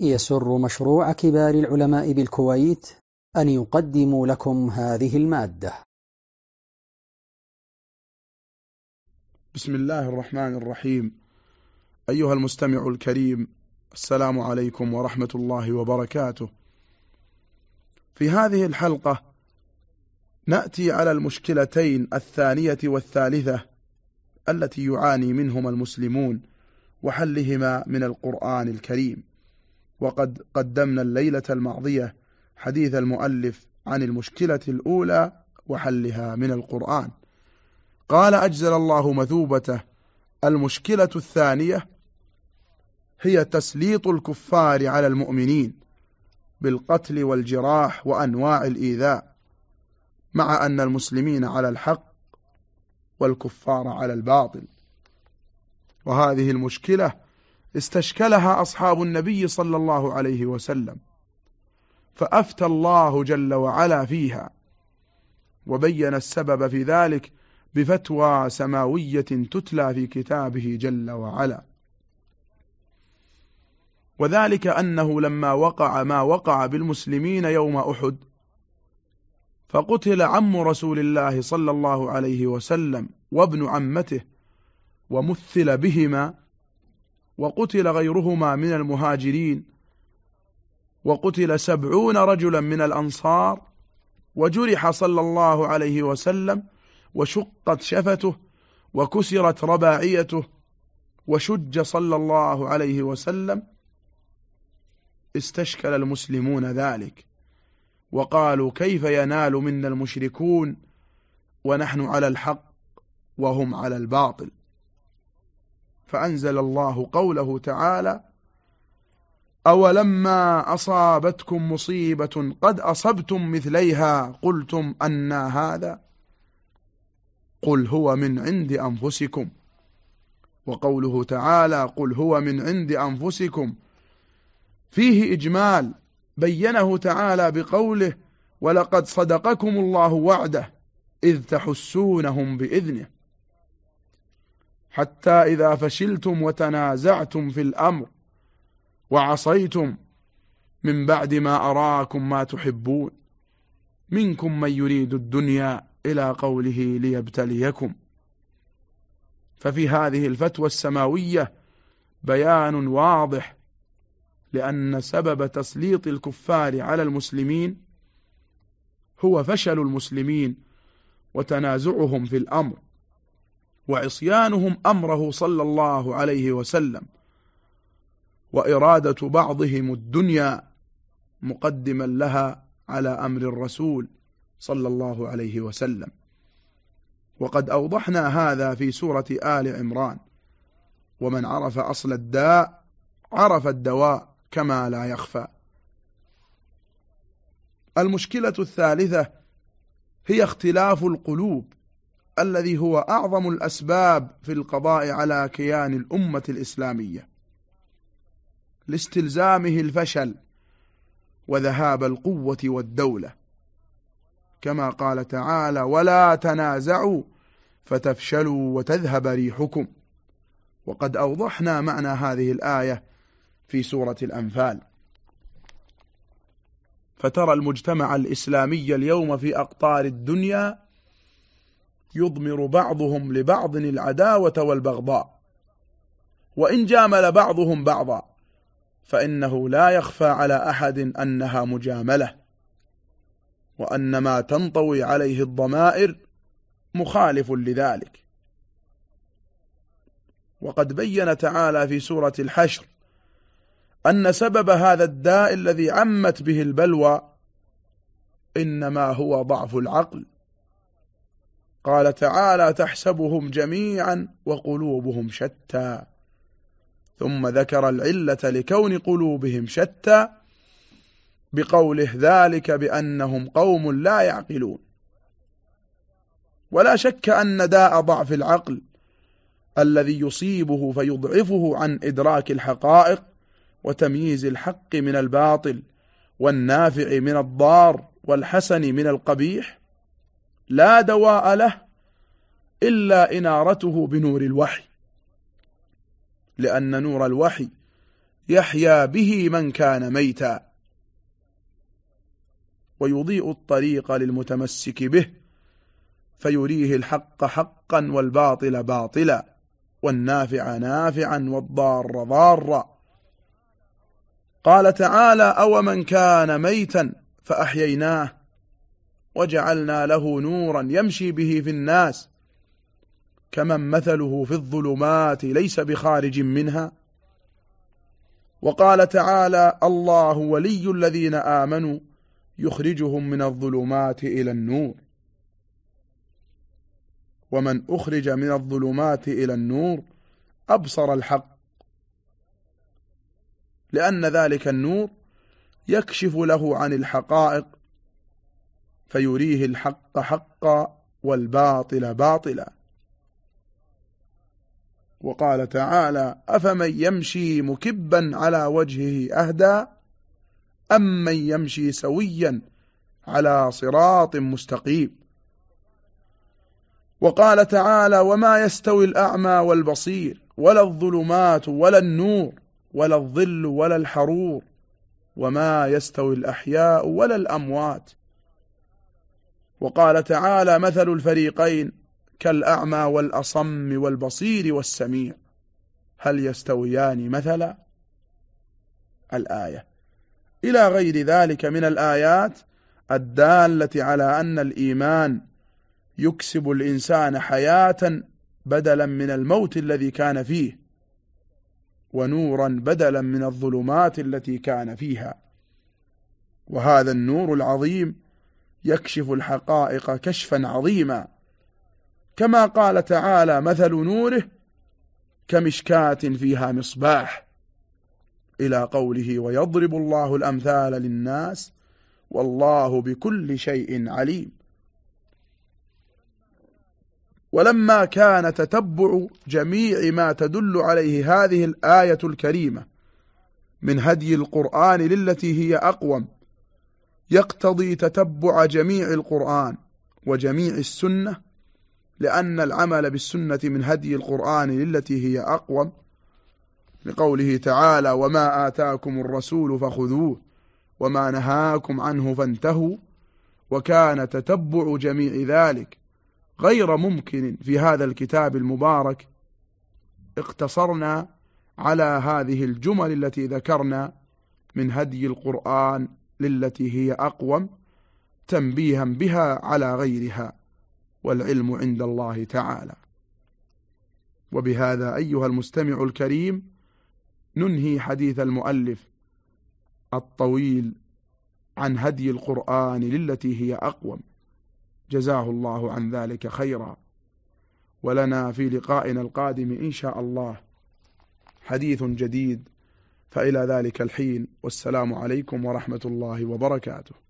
يسر مشروع كبار العلماء بالكويت أن يقدم لكم هذه المادة. بسم الله الرحمن الرحيم. أيها المستمع الكريم السلام عليكم ورحمة الله وبركاته. في هذه الحلقة نأتي على المشكلتين الثانية والثالثة التي يعاني منهما المسلمون وحلهما من القرآن الكريم. وقد قدمنا الليلة الماضية حديث المؤلف عن المشكلة الأولى وحلها من القرآن. قال أجزل الله مثوبته. المشكلة الثانية هي تسليط الكفار على المؤمنين بالقتل والجراح وأنواع الإيذاء مع أن المسلمين على الحق والكفار على الباطل. وهذه المشكلة استشكلها أصحاب النبي صلى الله عليه وسلم فأفتى الله جل وعلا فيها وبين السبب في ذلك بفتوى سماوية تتلى في كتابه جل وعلا. وذلك أنه لما وقع ما وقع بالمسلمين يوم أحد فقتل عم رسول الله صلى الله عليه وسلم وابن عمته ومثل بهما وقتل غيرهما من المهاجرين. وقتل سبعون رجلا من الأنصار. وجرح صلى الله عليه وسلم وشقت شفته وكسرت رباعيته وشج صلى الله عليه وسلم. استشكل المسلمون ذلك. وقالوا كيف ينال منا المشركون ونحن على الحق وهم على الباطل. فأنزل الله قوله تعالى أولما أصابتكم مصيبة قد أصبتم مثليها قلتم أنا هذا قل هو من عند أنفسكم وقوله تعالى قل هو من عند أنفسكم فيه إجمال بينه تعالى بقوله ولقد صدقكم الله وعده إذ تحسونهم بإذنه حتى إذا فشلتم وتنازعتم في الأمر وعصيتم من بعد ما أراكم ما تحبون منكم من يريد الدنيا إلى قوله ليبتليكم. ففي هذه الفتوى السماوية بيان واضح لأن سبب تسليط الكفار على المسلمين هو فشل المسلمين وتنازعهم في الأمر. وعصيانهم أمره صلى الله عليه وسلم وإرادة بعضهم الدنيا مقدما لها على أمر الرسول صلى الله عليه وسلم. وقد أوضحنا هذا في سورة آل عمران. ومن عرف أصل الداء عرف الدواء كما لا يخفى. المشكلة الثالثة هي اختلاف القلوب. الذي هو أعظم الأسباب في القضاء على كيان الأمة الإسلامية لاستلزامه الفشل وذهاب القوة والدولة. كما قال تعالى ولا تنازعوا فتفشلوا وتذهب ريحكم وقد أوضحنا معنى هذه الآية في سورة الأنفال. فترى المجتمع الإسلامي اليوم في أقطار الدنيا يضمر بعضهم لبعض العداوة والبغضاء. وإن جامل بعضهم بعضا فإنه لا يخفى على أحد أنها مجاملة وأن ما تنطوي عليه الضمائر مخالف لذلك. وقد بين تعالى في سورة الحشر أن سبب هذا الداء الذي عمت به البلوى إنما هو ضعف العقل. قال تعالى تحسبهم جميعا وقلوبهم شتى. ثم ذكر العلة لكون قلوبهم شتى بقوله ذلك بأنهم قوم لا يعقلون. ولا شك أن داء ضعف العقل الذي يصيبه فيضعفه عن إدراك الحقائق وتمييز الحق من الباطل والنافع من الضار والحسن من القبيح لا دواء له إلا إنارته بنور الوحي لأن نور الوحي يحيا به من كان ميتا ويضيء الطريق للمتمسك به فيريه الحق حقا والباطل باطلا والنافع نافعا والضار ضارا. قال تعالى أو من كان ميتا فأحييناه وجعلنا له نورا يمشي به في الناس. كمن مثله في الظلمات ليس بخارج منها. وقال تعالى الله ولي الذين آمنوا يخرجهم من الظلمات إلى النور. ومن أخرج من الظلمات إلى النور أبصر الحق لأن ذلك النور يكشف له عن الحقائق فيريه الحق حقا والباطل باطلا. وقال تعالى أفمن يمشي مكبا على وجهه أهدى من يمشي سويا على صراط مستقيم. وقال تعالى وما يستوي الأعمى والبصير ولا الظلمات ولا النور ولا الظل ولا الحرور وما يستوي الأحياء ولا الأموات. وقال تعالى مثل الفريقين كالأعمى والأصم والبصير والسميع. هل يستويان مثلا الآية؟ إلى غير ذلك من الآيات الدالة على أن الإيمان يكسب الإنسان حياة بدلا من الموت الذي كان فيه ونورا بدلا من الظلمات التي كان فيها. وهذا النور العظيم يكشف الحقائق كشفا عظيما. كما قال تعالى مثل نوره كمشكاة فيها مصباح. إلى قوله ويضرب الله الأمثال للناس والله بكل شيء عليم. ولما كان تتبع جميع ما تدل عليه هذه الآية الكريمة من هدي القرآن للتي هي أقوم يقتضي تتبع جميع القرآن وجميع السنة لأن العمل بالسنة من هدي القرآن للتي هي أقوم لقوله تعالى وما آتاكم الرسول فخذوه وما نهاكم عنه فانتهوا وكان تتبع جميع ذلك غير ممكن في هذا الكتاب المبارك. اقتصرنا على هذه الجمل التي ذكرنا من هدي القرآن للتي هي أقوم تنبيها بها على غيرها والعلم عند الله تعالى. وبهذا أيها المستمع الكريم ننهي حديث المؤلف الطويل عن هدي القرآن للتي هي أقوم. جزاه الله عن ذلك خيرا. ولنا في لقائنا القادم إن شاء الله حديث جديد فإلى ذلك الحين والسلام عليكم ورحمة الله وبركاته.